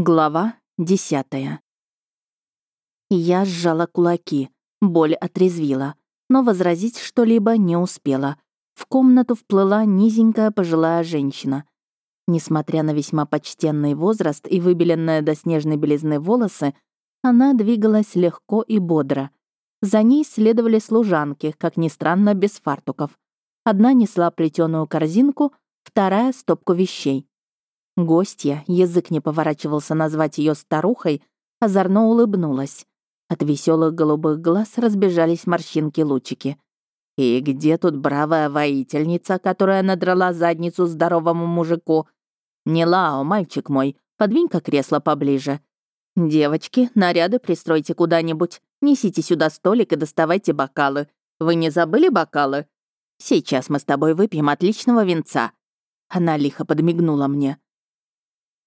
Глава десятая. Я сжала кулаки, боль отрезвила, но возразить что-либо не успела. В комнату вплыла низенькая пожилая женщина. Несмотря на весьма почтенный возраст и выбеленные до снежной белизны волосы, она двигалась легко и бодро. За ней следовали служанки, как ни странно, без фартуков. Одна несла плетеную корзинку, вторая — стопку вещей. Гостья, язык не поворачивался назвать ее старухой, озорно улыбнулась. От веселых голубых глаз разбежались морщинки-лучики. «И где тут бравая воительница, которая надрала задницу здоровому мужику? Не Лао, мальчик мой, подвинь-ка кресло поближе. Девочки, наряды пристройте куда-нибудь, несите сюда столик и доставайте бокалы. Вы не забыли бокалы? Сейчас мы с тобой выпьем отличного винца». Она лихо подмигнула мне.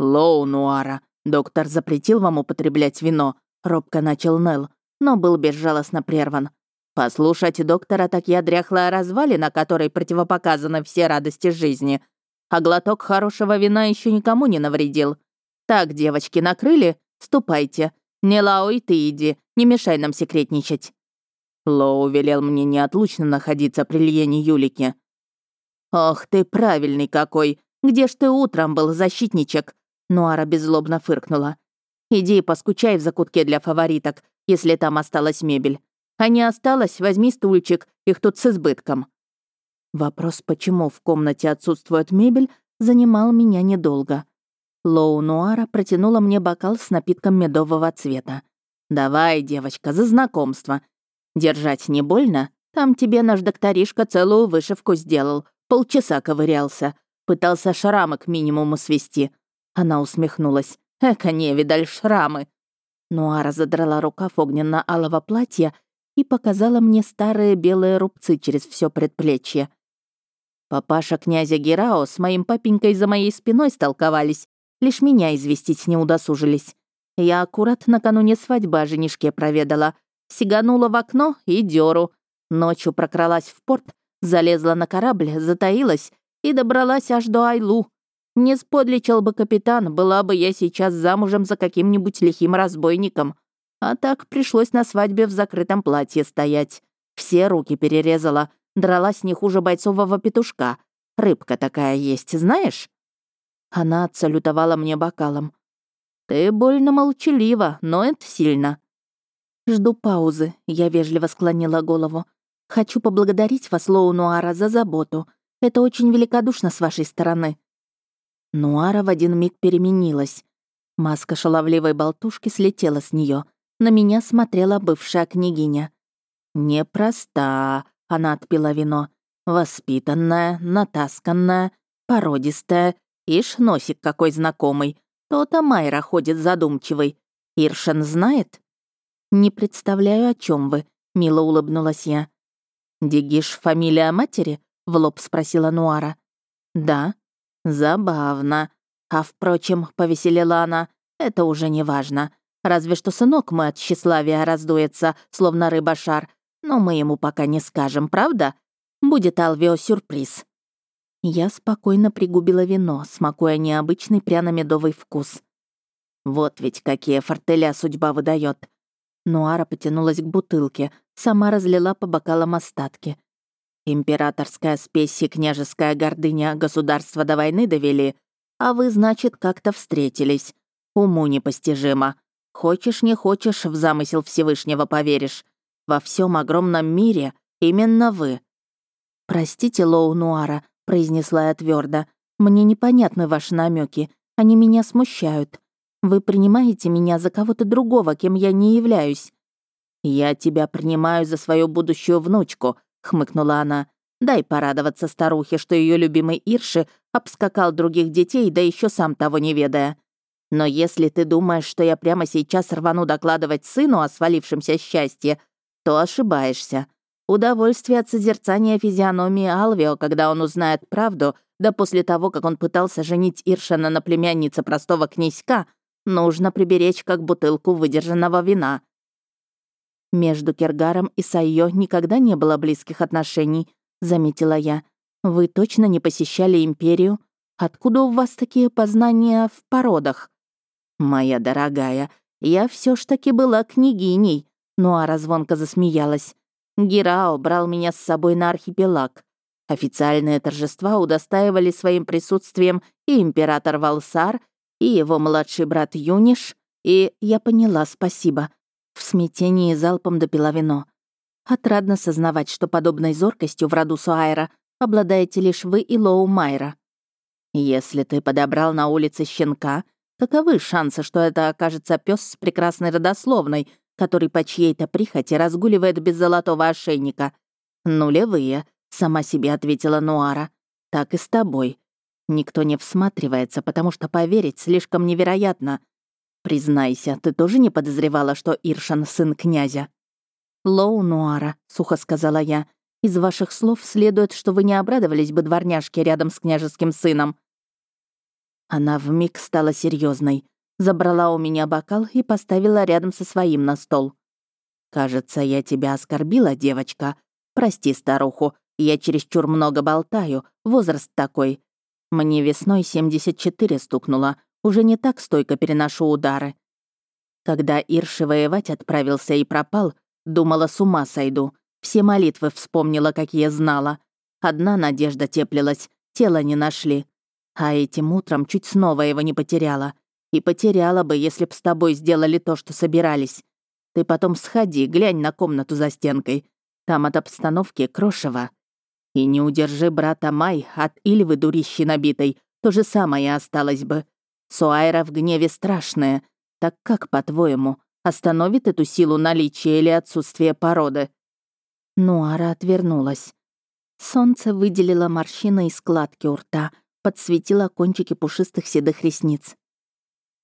«Лоу, Нуара, доктор запретил вам употреблять вино», — робко начал Нел, но был безжалостно прерван. «Послушать доктора, так я дряхлая развалина, которой противопоказаны все радости жизни. А глоток хорошего вина еще никому не навредил. Так, девочки, накрыли? Ступайте. Не Лао и ты иди, не мешай нам секретничать». Лоу велел мне неотлучно находиться при Льене Юлике. «Ох ты, правильный какой! Где ж ты утром был, защитничек?» Нуара беззлобно фыркнула. «Иди и поскучай в закутке для фавориток, если там осталась мебель. А не осталось, возьми стульчик, их тут с избытком». Вопрос, почему в комнате отсутствует мебель, занимал меня недолго. Лоу Нуара протянула мне бокал с напитком медового цвета. «Давай, девочка, за знакомство. Держать не больно? Там тебе наш докторишка целую вышивку сделал. Полчаса ковырялся. Пытался шрамы к минимуму свести. Она усмехнулась. «Эка не видаль шрамы!» Нуара задрала рукав огненно-алого платья и показала мне старые белые рубцы через все предплечье. Папаша князя Герао с моим папенькой за моей спиной столковались, лишь меня известить не удосужились. Я аккурат накануне свадьбы о женишке проведала, сиганула в окно и дёру. Ночью прокралась в порт, залезла на корабль, затаилась и добралась аж до Айлу. Не сподличал бы капитан, была бы я сейчас замужем за каким-нибудь лихим разбойником. А так пришлось на свадьбе в закрытом платье стоять. Все руки перерезала, дралась не хуже бойцового петушка. Рыбка такая есть, знаешь?» Она отсалютовала мне бокалом. «Ты больно молчалива, но это сильно». «Жду паузы», — я вежливо склонила голову. «Хочу поблагодарить вас, Лоу Нуара, за заботу. Это очень великодушно с вашей стороны». Нуара в один миг переменилась. Маска шаловливой болтушки слетела с нее. На меня смотрела бывшая княгиня. «Непроста», — она отпила вино. «Воспитанная, натасканная, породистая. Ишь, носик какой знакомый. То-то Майра ходит задумчивый. Иршен знает?» «Не представляю, о чем вы», — мило улыбнулась я. «Дигиш — фамилия матери?» — в лоб спросила Нуара. «Да», «Забавно. А, впрочем, повеселела она, это уже не важно. Разве что сынок мой от тщеславия раздуется, словно рыба-шар. Но мы ему пока не скажем, правда? Будет Алвио сюрприз». Я спокойно пригубила вино, смакуя необычный пряно-медовый вкус. Вот ведь какие фортеля судьба выдает. Нуара потянулась к бутылке, сама разлила по бокалам остатки. Императорская спесь и княжеская гордыня государства до войны довели, а вы, значит, как-то встретились. Уму непостижимо. Хочешь, не хочешь, в замысел Всевышнего поверишь. Во всем огромном мире именно вы. «Простите, Лоу Нуара», — произнесла я твердо. «Мне непонятны ваши намеки. Они меня смущают. Вы принимаете меня за кого-то другого, кем я не являюсь». «Я тебя принимаю за свою будущую внучку», — хмыкнула она. «Дай порадоваться старухе, что ее любимый Ирши обскакал других детей, да еще сам того не ведая. Но если ты думаешь, что я прямо сейчас рвану докладывать сыну о свалившемся счастье, то ошибаешься. Удовольствие от созерцания физиономии Алвио, когда он узнает правду, да после того, как он пытался женить Иршана на племяннице простого князька, нужно приберечь как бутылку выдержанного вина. «Между Кергаром и Сайо никогда не было близких отношений», — заметила я. «Вы точно не посещали Империю? Откуда у вас такие познания в породах?» «Моя дорогая, я все ж таки была княгиней», — Нуара звонко засмеялась. «Гирао брал меня с собой на архипелаг. Официальные торжества удостаивали своим присутствием и император Валсар, и его младший брат Юниш, и я поняла, спасибо. В смятении залпом допила вино. Отрадно сознавать, что подобной зоркостью в роду Суайра обладаете лишь вы и Лоу Майра. Если ты подобрал на улице щенка, каковы шансы, что это окажется пес с прекрасной родословной, который по чьей-то прихоти разгуливает без золотого ошейника? Нулевые, сама себе ответила Нуара. Так и с тобой. Никто не всматривается, потому что поверить слишком невероятно. Признайся, ты тоже не подозревала, что Иршан — сын князя? «Лоу Нуара», — сухо сказала я, — «из ваших слов следует, что вы не обрадовались бы дворняжке рядом с княжеским сыном». Она вмиг стала серьезной, забрала у меня бокал и поставила рядом со своим на стол. «Кажется, я тебя оскорбила, девочка. Прости старуху, я чересчур много болтаю, возраст такой. Мне весной 74 стукнуло, уже не так стойко переношу удары. Когда Ирши воевать отправился и пропал, Думала, с ума сойду. Все молитвы вспомнила, какие знала. Одна надежда теплилась, тело не нашли. А этим утром чуть снова его не потеряла. И потеряла бы, если б с тобой сделали то, что собирались. Ты потом сходи, глянь на комнату за стенкой. Там от обстановки крошево. И не удержи брата Май от Ильвы дурищи набитой, то же самое осталось бы. Суайра в гневе страшная. Так как, по-твоему, Остановит эту силу наличия или отсутствия породы? Нуара отвернулась. Солнце выделило морщины и складки у рта, подсветило кончики пушистых седых ресниц.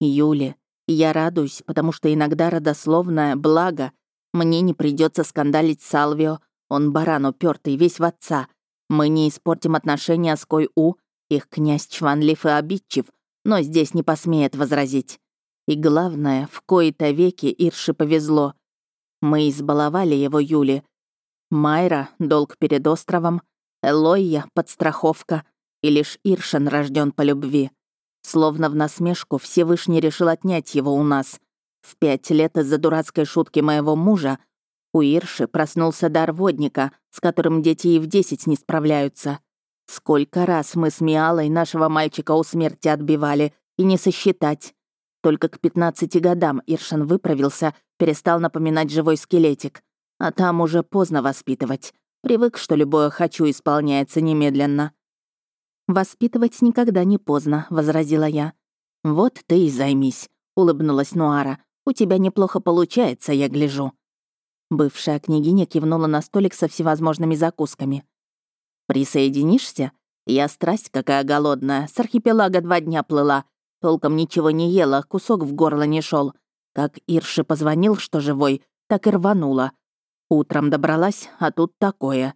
Юли, я радуюсь, потому что иногда родословное благо. Мне не придется скандалить с Алвио, он баран упертый, весь в отца. Мы не испортим отношения с Кой-У, их князь чванлив и обидчив, но здесь не посмеет возразить. И главное, в кои-то веки Ирше повезло. Мы избаловали его Юли. Майра — долг перед островом, Элойя — подстраховка, и лишь Иршин рожден по любви. Словно в насмешку Всевышний решил отнять его у нас. В пять лет из-за дурацкой шутки моего мужа у Ирши проснулся дар водника, с которым дети и в десять не справляются. Сколько раз мы с Миалой нашего мальчика у смерти отбивали, и не сосчитать. Только к 15 годам Иршин выправился, перестал напоминать живой скелетик. А там уже поздно воспитывать. Привык, что любое «хочу» исполняется немедленно. «Воспитывать никогда не поздно», — возразила я. «Вот ты и займись», — улыбнулась Нуара. «У тебя неплохо получается, я гляжу». Бывшая княгиня кивнула на столик со всевозможными закусками. «Присоединишься? Я страсть какая голодная, с архипелага два дня плыла, Толком ничего не ела, кусок в горло не шел. Как Ирши позвонил, что живой, так и рванула. Утром добралась, а тут такое.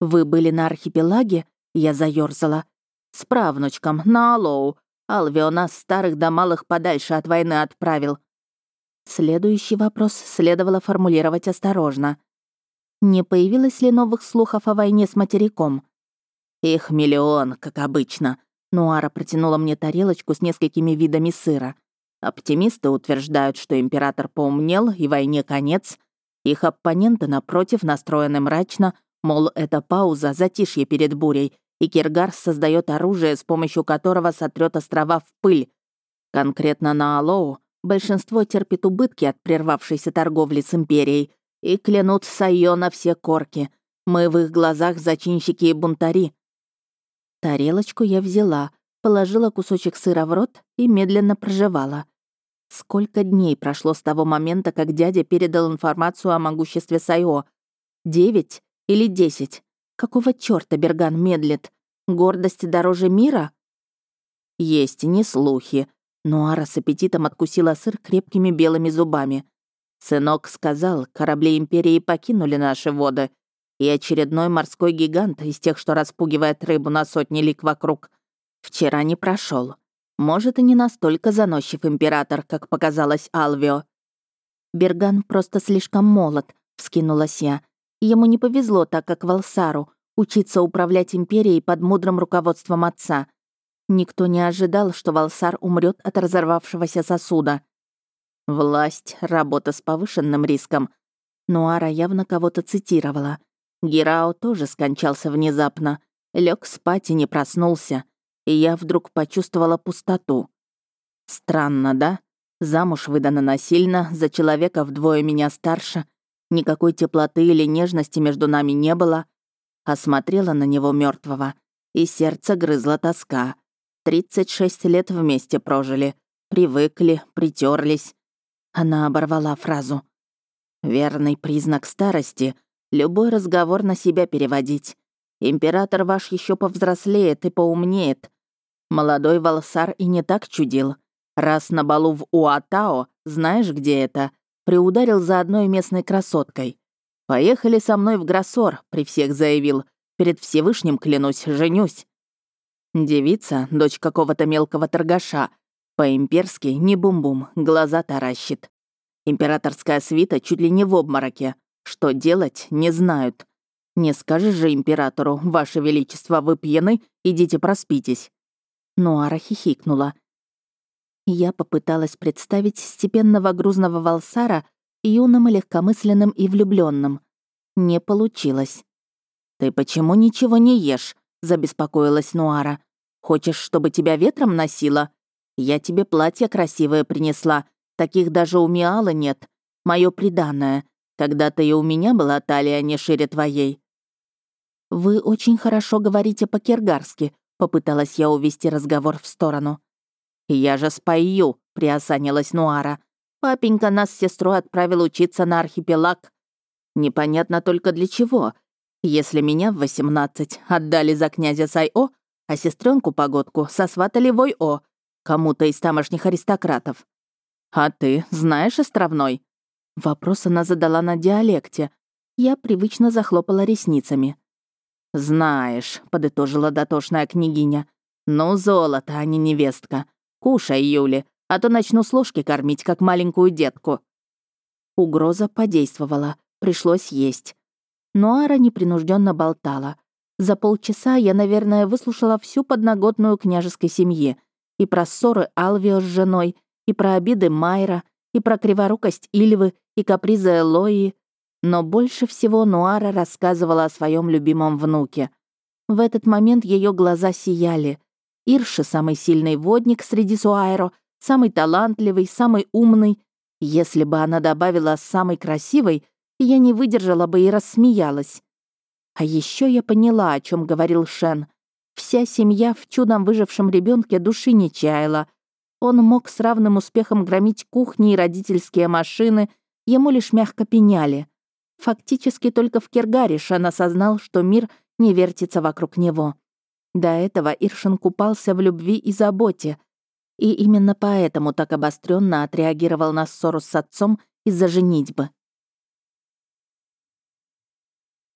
«Вы были на архипелаге?» Я заёрзала. «С правнучком, на Алоу. Алвио нас старых да малых подальше от войны отправил». Следующий вопрос следовало формулировать осторожно. Не появилось ли новых слухов о войне с материком? Их миллион, как обычно. Нуара протянула мне тарелочку с несколькими видами сыра. Оптимисты утверждают, что император поумнел и войне конец. Их оппоненты, напротив, настроены мрачно, мол, это пауза, затишье перед бурей, и Киргар создает оружие, с помощью которого сотрет острова в пыль. Конкретно на Алоу большинство терпит убытки от прервавшейся торговли с империей и клянут Сайо на все корки. Мы в их глазах зачинщики и бунтари, Тарелочку я взяла, положила кусочек сыра в рот и медленно прожевала. Сколько дней прошло с того момента, как дядя передал информацию о могуществе Сайо? Девять или десять? Какого чёрта Берган медлит? Гордость дороже мира? Есть не слухи. Нуара с аппетитом откусила сыр крепкими белыми зубами. Сынок сказал, корабли Империи покинули наши воды, и очередной морской гигант из тех, что распугивает рыбу на сотни лик вокруг, вчера не прошел. Может, и не настолько заносчив император, как показалось Алвио. Берган просто слишком молод, вскинулась я. Ему не повезло так, как Валсару, учиться управлять империей под мудрым руководством отца. Никто не ожидал, что Валсар умрет от разорвавшегося сосуда. Власть, работа с повышенным риском. Нуара явно кого-то цитировала. Герао тоже скончался внезапно. Лег спать и не проснулся. И я вдруг почувствовала пустоту. Странно, да? Замуж выдана насильно, за человека вдвое меня старше. Никакой теплоты или нежности между нами не было. Осмотрела на него мертвого, и сердце грызла тоска. 36 лет вместе прожили. Привыкли, притерлись. Она оборвала фразу. «Верный признак старости — любой разговор на себя переводить. Император ваш еще повзрослеет и поумнеет. Молодой Валсар и не так чудил. Раз на балу в Уатао, знаешь, где это, приударил за одной местной красоткой. «Поехали со мной в Гроссор», — при всех заявил. «Перед Всевышним, клянусь, женюсь». Девица, дочь какого-то мелкого торгаша, по-имперски не бум-бум, глаза таращит. Императорская свита чуть ли не в обмороке. Что делать, не знают. Не скажешь же императору, ваше величество, вы пьяны, идите проспитесь. Нуара хихикнула. Я попыталась представить степенного грузного валсара юным, легкомысленным и влюбленным. Не получилось. «Ты почему ничего не ешь?» — забеспокоилась Нуара. «Хочешь, чтобы тебя ветром носило? Я тебе платье красивое принесла. Таких даже у Миала нет. Моё приданное. Когда-то и у меня была талия не шире твоей». «Вы очень хорошо говорите по-киргарски», Попыталась я увести разговор в сторону. «Я же спою», — приосанилась Нуара. «Папенька нас с сестрой отправил учиться на архипелаг. Непонятно только для чего. Если меня в восемнадцать отдали за князя Сайо, а сестренку погодку сосватали Вой-О, кому-то из тамошних аристократов. А ты знаешь островной?» Вопрос она задала на диалекте. Я привычно захлопала ресницами. «Знаешь», — подытожила дотошная княгиня. «Ну, золото, а не невестка. Кушай, Юли, а то начну с ложки кормить, как маленькую детку». Угроза подействовала, пришлось есть. Но Ара непринужденно болтала. За полчаса я, наверное, выслушала всю подноготную княжеской семьи. И про ссоры Алвио с женой, и про обиды Майра, и про криворукость Ильвы, и капризы Элои, но больше всего Нуара рассказывала о своем любимом внуке. В этот момент ее глаза сияли. Ирши — самый сильный водник среди Суайро, самый талантливый, самый умный. Если бы она добавила «самый красивый», я не выдержала бы и рассмеялась. А еще я поняла, о чем говорил Шен. Вся семья в чудом выжившем ребенке души не чаяла. Он мог с равным успехом громить кухни и родительские машины, ему лишь мягко пеняли. Фактически только в Киргаре Шан осознал, что мир не вертится вокруг него. До этого Иршин купался в любви и заботе. И именно поэтому так обостренно отреагировал на ссору с отцом из-за женитьбы.